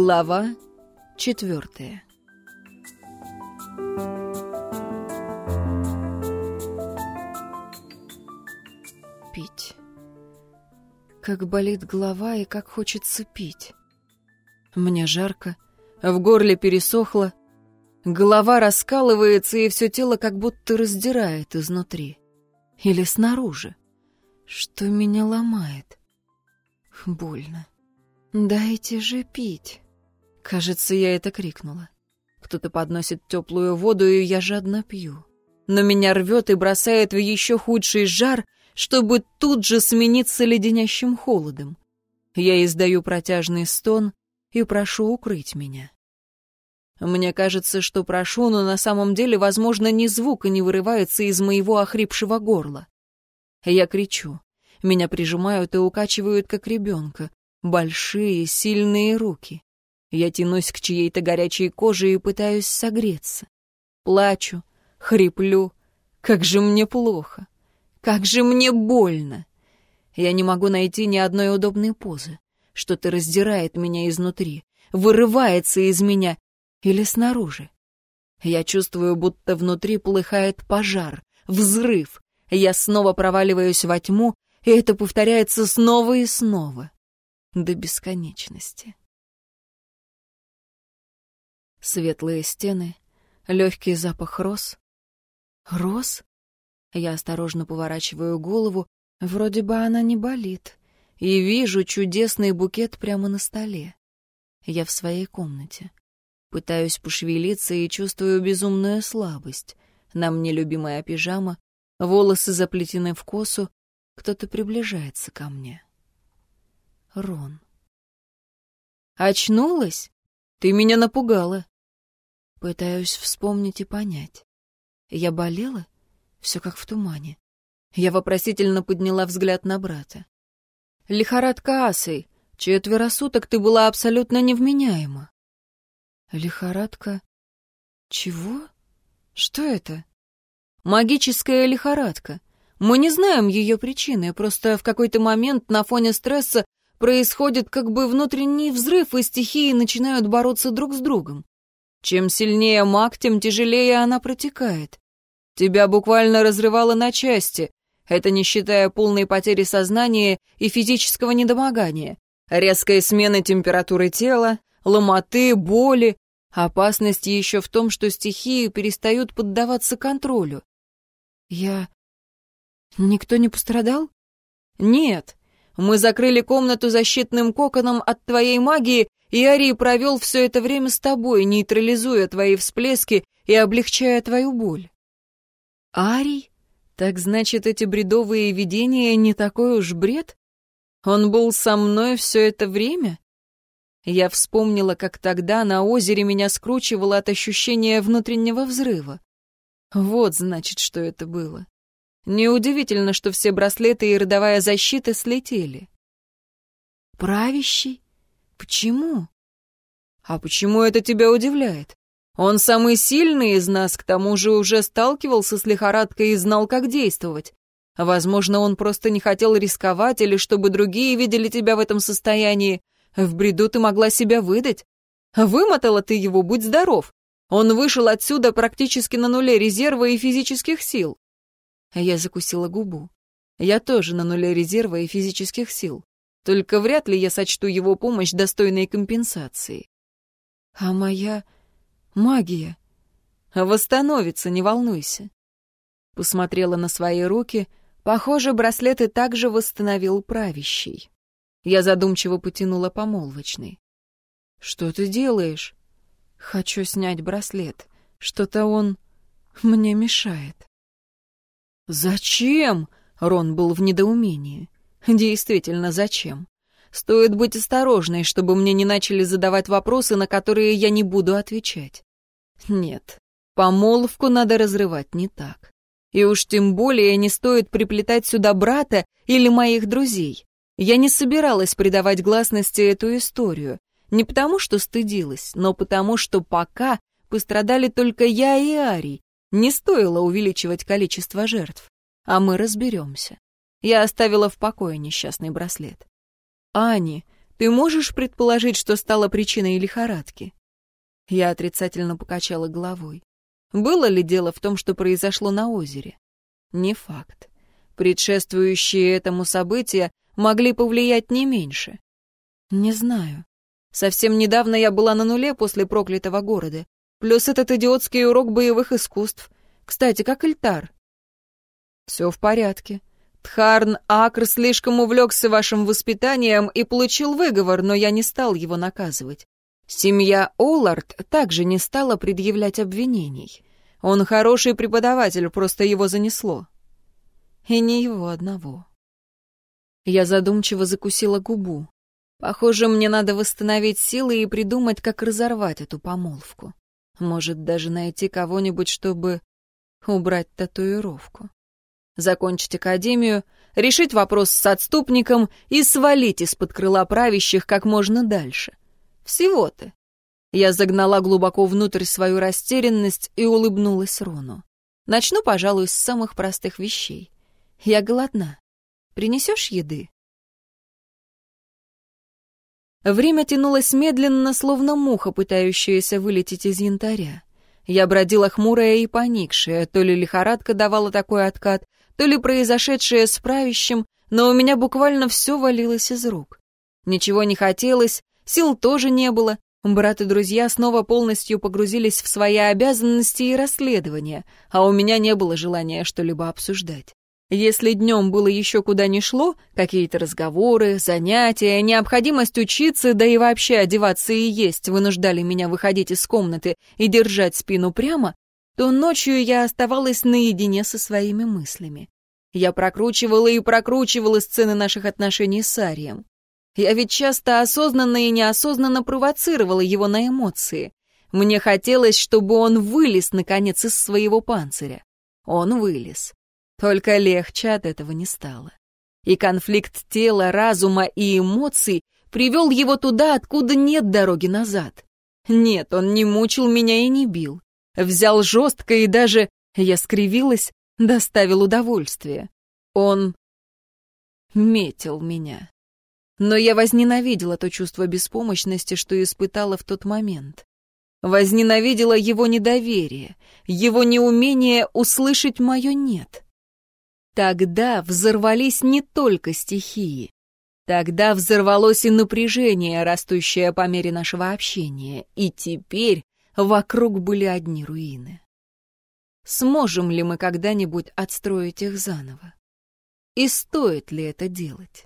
Глава четвертая Пить. Как болит голова и как хочется пить. Мне жарко, в горле пересохло, голова раскалывается, и все тело как будто раздирает изнутри. Или снаружи. Что меня ломает? Больно. «Дайте же пить!» Кажется, я это крикнула. Кто-то подносит теплую воду, и я жадно пью. Но меня рвет и бросает в еще худший жар, чтобы тут же смениться леденящим холодом. Я издаю протяжный стон и прошу укрыть меня. Мне кажется, что прошу, но на самом деле, возможно, ни звука не вырывается из моего охрипшего горла. Я кричу. Меня прижимают и укачивают, как ребенка. Большие, сильные руки. Я тянусь к чьей-то горячей коже и пытаюсь согреться. Плачу, хриплю. Как же мне плохо. Как же мне больно. Я не могу найти ни одной удобной позы. Что-то раздирает меня изнутри, вырывается из меня или снаружи. Я чувствую, будто внутри полыхает пожар, взрыв. Я снова проваливаюсь во тьму, и это повторяется снова и снова до бесконечности. Светлые стены, легкий запах роз. Роз? Я осторожно поворачиваю голову, вроде бы она не болит, и вижу чудесный букет прямо на столе. Я в своей комнате. Пытаюсь пошевелиться и чувствую безумную слабость. На мне любимая пижама, волосы заплетены в косу, кто-то приближается ко мне. Рон. «Очнулась? Ты меня напугала». Пытаюсь вспомнить и понять. Я болела? Все как в тумане. Я вопросительно подняла взгляд на брата. «Лихорадка асой. Четверо суток ты была абсолютно невменяема». «Лихорадка? Чего? Что это?» «Магическая лихорадка. Мы не знаем ее причины, просто в какой-то момент на фоне стресса происходит как бы внутренний взрыв, и стихии начинают бороться друг с другом. Чем сильнее маг, тем тяжелее она протекает. Тебя буквально разрывало на части, это не считая полной потери сознания и физического недомогания, резкой смены температуры тела, ломоты, боли. Опасность еще в том, что стихии перестают поддаваться контролю. Я... Никто не пострадал? Нет. Мы закрыли комнату защитным коконом от твоей магии, и Арий провел все это время с тобой, нейтрализуя твои всплески и облегчая твою боль. Арий? Так значит, эти бредовые видения не такой уж бред? Он был со мной все это время? Я вспомнила, как тогда на озере меня скручивало от ощущения внутреннего взрыва. Вот, значит, что это было. Неудивительно, что все браслеты и родовая защита слетели. Правящий? Почему? А почему это тебя удивляет? Он самый сильный из нас, к тому же уже сталкивался с лихорадкой и знал, как действовать. Возможно, он просто не хотел рисковать или чтобы другие видели тебя в этом состоянии. В бреду ты могла себя выдать. Вымотала ты его, будь здоров. Он вышел отсюда практически на нуле резерва и физических сил. Я закусила губу. Я тоже на нуле резерва и физических сил. Только вряд ли я сочту его помощь достойной компенсации. А моя магия восстановится, не волнуйся. Посмотрела на свои руки. Похоже, браслеты также восстановил правящий. Я задумчиво потянула помолвочный. «Что ты делаешь?» «Хочу снять браслет. Что-то он мне мешает». «Зачем?» — Рон был в недоумении. «Действительно, зачем? Стоит быть осторожной, чтобы мне не начали задавать вопросы, на которые я не буду отвечать. Нет, помолвку надо разрывать не так. И уж тем более не стоит приплетать сюда брата или моих друзей. Я не собиралась придавать гласности эту историю. Не потому, что стыдилась, но потому, что пока пострадали только я и Арий, не стоило увеличивать количество жертв. А мы разберемся. Я оставила в покое несчастный браслет. «Ани, Ты можешь предположить, что стало причиной лихорадки?» Я отрицательно покачала головой. Было ли дело в том, что произошло на озере? Не факт. Предшествующие этому события могли повлиять не меньше. Не знаю. Совсем недавно я была на нуле после проклятого города. Плюс этот идиотский урок боевых искусств. Кстати, как Эльтар? Все в порядке. Тхарн Акр слишком увлекся вашим воспитанием и получил выговор, но я не стал его наказывать. Семья Оллард также не стала предъявлять обвинений. Он хороший преподаватель, просто его занесло. И не его одного. Я задумчиво закусила губу. Похоже, мне надо восстановить силы и придумать, как разорвать эту помолвку. Может, даже найти кого-нибудь, чтобы убрать татуировку закончить академию, решить вопрос с отступником и свалить из-под крыла правящих как можно дальше. Всего-то. Я загнала глубоко внутрь свою растерянность и улыбнулась Рону. Начну, пожалуй, с самых простых вещей. Я голодна. Принесешь еды? Время тянулось медленно, словно муха, пытающаяся вылететь из янтаря. Я бродила хмурая и поникшая, то ли лихорадка давала такой откат, то ли произошедшее с правящим, но у меня буквально все валилось из рук. Ничего не хотелось, сил тоже не было. Брат и друзья снова полностью погрузились в свои обязанности и расследования, а у меня не было желания что-либо обсуждать. Если днем было еще куда ни шло, какие-то разговоры, занятия, необходимость учиться, да и вообще одеваться и есть вынуждали меня выходить из комнаты и держать спину прямо, то ночью я оставалась наедине со своими мыслями. Я прокручивала и прокручивала сцены наших отношений с Арием. Я ведь часто осознанно и неосознанно провоцировала его на эмоции. Мне хотелось, чтобы он вылез, наконец, из своего панциря. Он вылез. Только легче от этого не стало. И конфликт тела, разума и эмоций привел его туда, откуда нет дороги назад. Нет, он не мучил меня и не бил. Взял жестко и даже, я скривилась, доставил удовольствие. Он метил меня. Но я возненавидела то чувство беспомощности, что испытала в тот момент. Возненавидела его недоверие, его неумение услышать мое «нет». Тогда взорвались не только стихии. Тогда взорвалось и напряжение, растущее по мере нашего общения. И теперь Вокруг были одни руины. Сможем ли мы когда-нибудь отстроить их заново? И стоит ли это делать?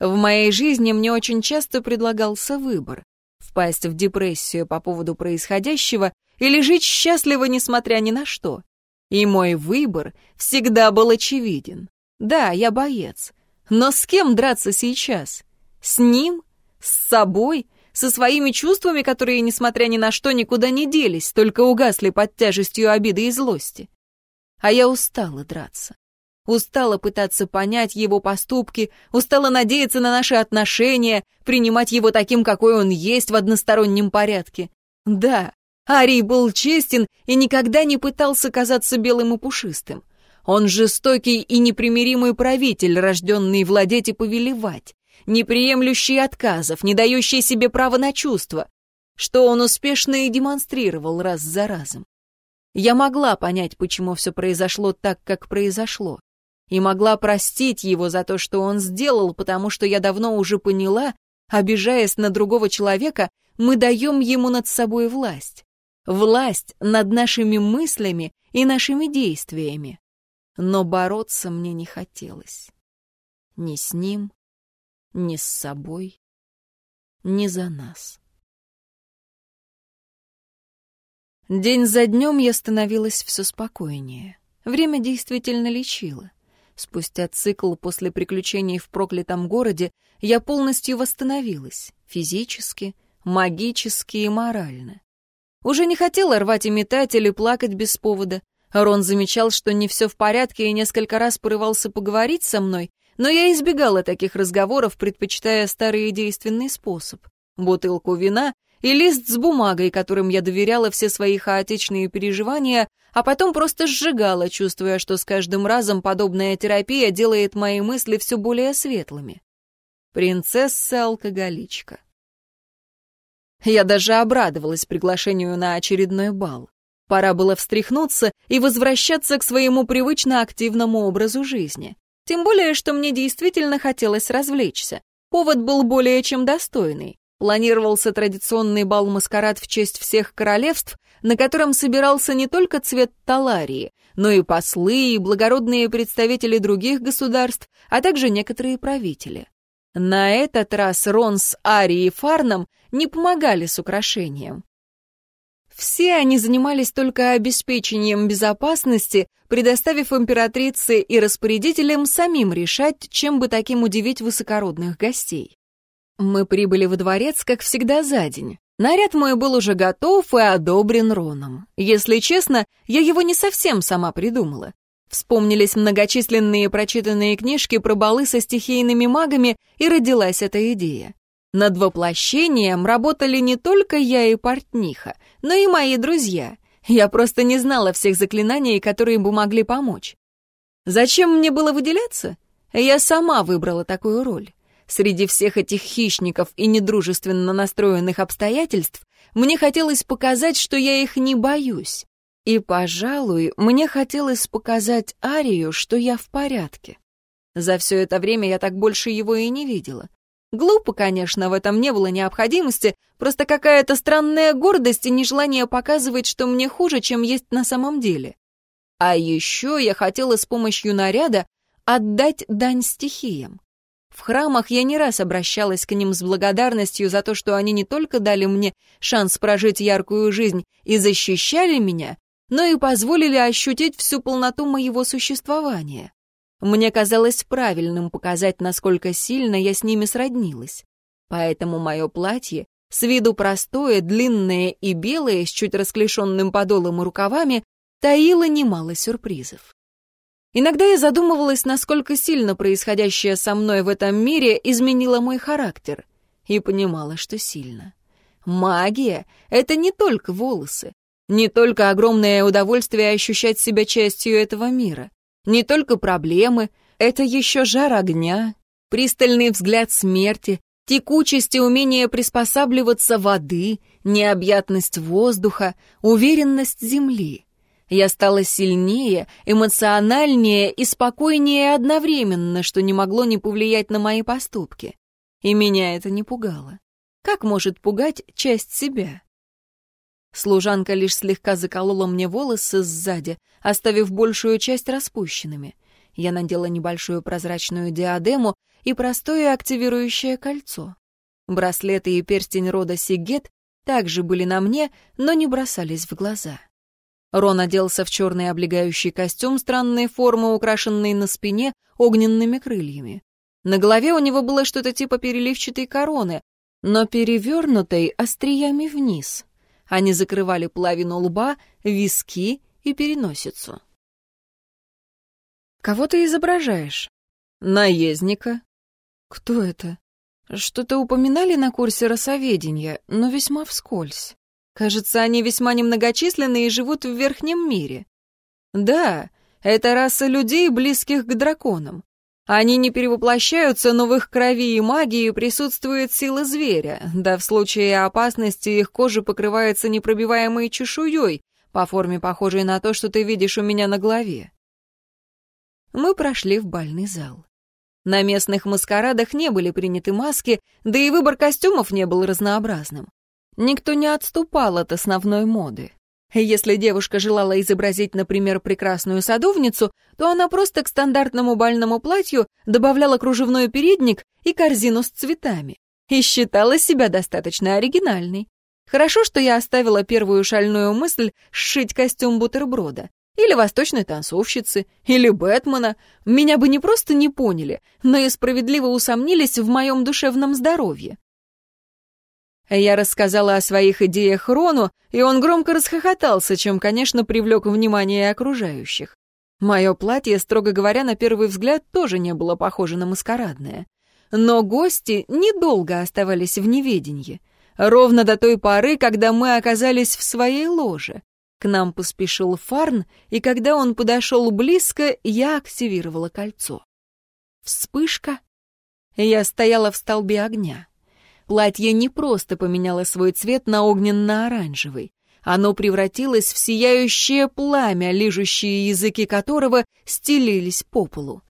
В моей жизни мне очень часто предлагался выбор — впасть в депрессию по поводу происходящего или жить счастливо, несмотря ни на что. И мой выбор всегда был очевиден. Да, я боец. Но с кем драться сейчас? С ним? С собой? со своими чувствами, которые, несмотря ни на что, никуда не делись, только угасли под тяжестью обиды и злости. А я устала драться. Устала пытаться понять его поступки, устала надеяться на наши отношения, принимать его таким, какой он есть в одностороннем порядке. Да, Арий был честен и никогда не пытался казаться белым и пушистым. Он жестокий и непримиримый правитель, рожденный владеть и повелевать не приемлющий отказов, не дающий себе права на чувства, что он успешно и демонстрировал раз за разом. Я могла понять, почему все произошло так, как произошло, и могла простить его за то, что он сделал, потому что я давно уже поняла, обижаясь на другого человека, мы даем ему над собой власть. Власть над нашими мыслями и нашими действиями. Но бороться мне не хотелось. Ни с ним, ни с собой, ни за нас. День за днем я становилась все спокойнее. Время действительно лечило. Спустя цикл после приключений в проклятом городе я полностью восстановилась, физически, магически и морально. Уже не хотела рвать и метать или плакать без повода. Рон замечал, что не все в порядке и несколько раз порывался поговорить со мной, но я избегала таких разговоров, предпочитая старый действенный способ. Бутылку вина и лист с бумагой, которым я доверяла все свои хаотичные переживания, а потом просто сжигала, чувствуя, что с каждым разом подобная терапия делает мои мысли все более светлыми. Принцесса-алкоголичка. Я даже обрадовалась приглашению на очередной бал. Пора было встряхнуться и возвращаться к своему привычно активному образу жизни. Тем более, что мне действительно хотелось развлечься. Повод был более чем достойный. Планировался традиционный бал-маскарад в честь всех королевств, на котором собирался не только цвет Таларии, но и послы, и благородные представители других государств, а также некоторые правители. На этот раз Рон с Ари и Фарном не помогали с украшением. Все они занимались только обеспечением безопасности, предоставив императрице и распорядителям самим решать, чем бы таким удивить высокородных гостей. Мы прибыли во дворец, как всегда, за день. Наряд мой был уже готов и одобрен Роном. Если честно, я его не совсем сама придумала. Вспомнились многочисленные прочитанные книжки про балы со стихийными магами, и родилась эта идея. Над воплощением работали не только я и портниха, но и мои друзья. Я просто не знала всех заклинаний, которые бы могли помочь. Зачем мне было выделяться? Я сама выбрала такую роль. Среди всех этих хищников и недружественно настроенных обстоятельств мне хотелось показать, что я их не боюсь. И, пожалуй, мне хотелось показать Арию, что я в порядке. За все это время я так больше его и не видела. Глупо, конечно, в этом не было необходимости, просто какая-то странная гордость и нежелание показывать, что мне хуже, чем есть на самом деле. А еще я хотела с помощью наряда отдать дань стихиям. В храмах я не раз обращалась к ним с благодарностью за то, что они не только дали мне шанс прожить яркую жизнь и защищали меня, но и позволили ощутить всю полноту моего существования. Мне казалось правильным показать, насколько сильно я с ними сроднилась. Поэтому мое платье, с виду простое, длинное и белое, с чуть расклешенным подолом и рукавами, таило немало сюрпризов. Иногда я задумывалась, насколько сильно происходящее со мной в этом мире изменило мой характер, и понимала, что сильно. Магия — это не только волосы, не только огромное удовольствие ощущать себя частью этого мира. Не только проблемы, это еще жар огня, пристальный взгляд смерти, текучесть и умение приспосабливаться воды, необъятность воздуха, уверенность земли. Я стала сильнее, эмоциональнее и спокойнее одновременно, что не могло не повлиять на мои поступки. И меня это не пугало. Как может пугать часть себя? Служанка лишь слегка заколола мне волосы сзади, оставив большую часть распущенными. Я надела небольшую прозрачную диадему и простое активирующее кольцо. Браслеты и перстень рода Сигет также были на мне, но не бросались в глаза. Рон оделся в черный облегающий костюм странной формы, украшенный на спине огненными крыльями. На голове у него было что-то типа переливчатой короны, но перевернутой остриями вниз. Они закрывали половину лба, виски и переносицу. «Кого ты изображаешь?» «Наездника». «Кто это?» «Что-то упоминали на курсе росоведения, но весьма вскользь. Кажется, они весьма немногочисленны и живут в верхнем мире». «Да, это раса людей, близких к драконам. Они не перевоплощаются, но в их крови и магии присутствует сила зверя, да в случае опасности их кожа покрывается непробиваемой чешуей, по форме похожей на то, что ты видишь у меня на голове. Мы прошли в бальный зал. На местных маскарадах не были приняты маски, да и выбор костюмов не был разнообразным. Никто не отступал от основной моды. Если девушка желала изобразить, например, прекрасную садовницу, то она просто к стандартному бальному платью добавляла кружевной передник и корзину с цветами. И считала себя достаточно оригинальной. Хорошо, что я оставила первую шальную мысль сшить костюм бутерброда. Или восточной танцовщицы, или Бэтмена. Меня бы не просто не поняли, но и справедливо усомнились в моем душевном здоровье. Я рассказала о своих идеях Рону, и он громко расхохотался, чем, конечно, привлек внимание окружающих. Мое платье, строго говоря, на первый взгляд тоже не было похоже на маскарадное. Но гости недолго оставались в неведении. Ровно до той поры, когда мы оказались в своей ложе. К нам поспешил Фарн, и когда он подошел близко, я активировала кольцо. Вспышка, Я стояла в столбе огня. Платье не просто поменяло свой цвет на огненно-оранжевый. Оно превратилось в сияющее пламя, лижущие языки которого стелились по полу.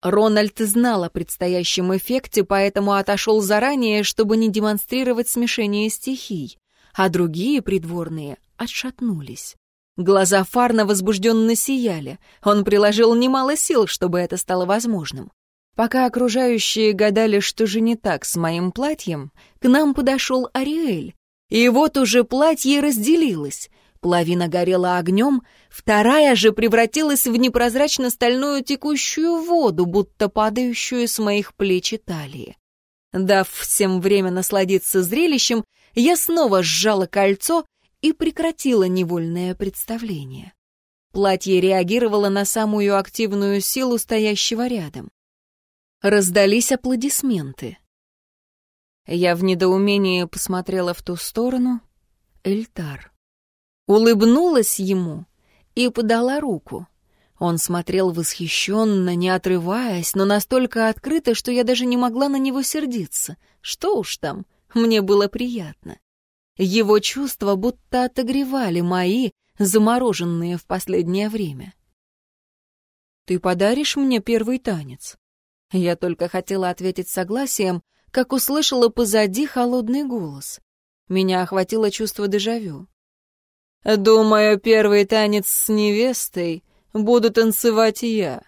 Рональд знал о предстоящем эффекте, поэтому отошел заранее, чтобы не демонстрировать смешение стихий, а другие придворные отшатнулись. Глаза Фарна возбужденно сияли. Он приложил немало сил, чтобы это стало возможным. Пока окружающие гадали, что же не так с моим платьем, к нам подошел Ариэль. И вот уже платье разделилось. Половина горела огнем, вторая же превратилась в непрозрачно-стальную текущую воду, будто падающую с моих плеч и талии. Дав всем время насладиться зрелищем, я снова сжала кольцо и прекратила невольное представление. Платье реагировало на самую активную силу стоящего рядом. Раздались аплодисменты. Я в недоумении посмотрела в ту сторону. Эльтар. Улыбнулась ему и подала руку. Он смотрел восхищенно, не отрываясь, но настолько открыто, что я даже не могла на него сердиться. Что уж там, мне было приятно. Его чувства будто отогревали мои, замороженные в последнее время. «Ты подаришь мне первый танец?» Я только хотела ответить согласием, как услышала позади холодный голос. Меня охватило чувство дежавю. «Думаю, первый танец с невестой буду танцевать я».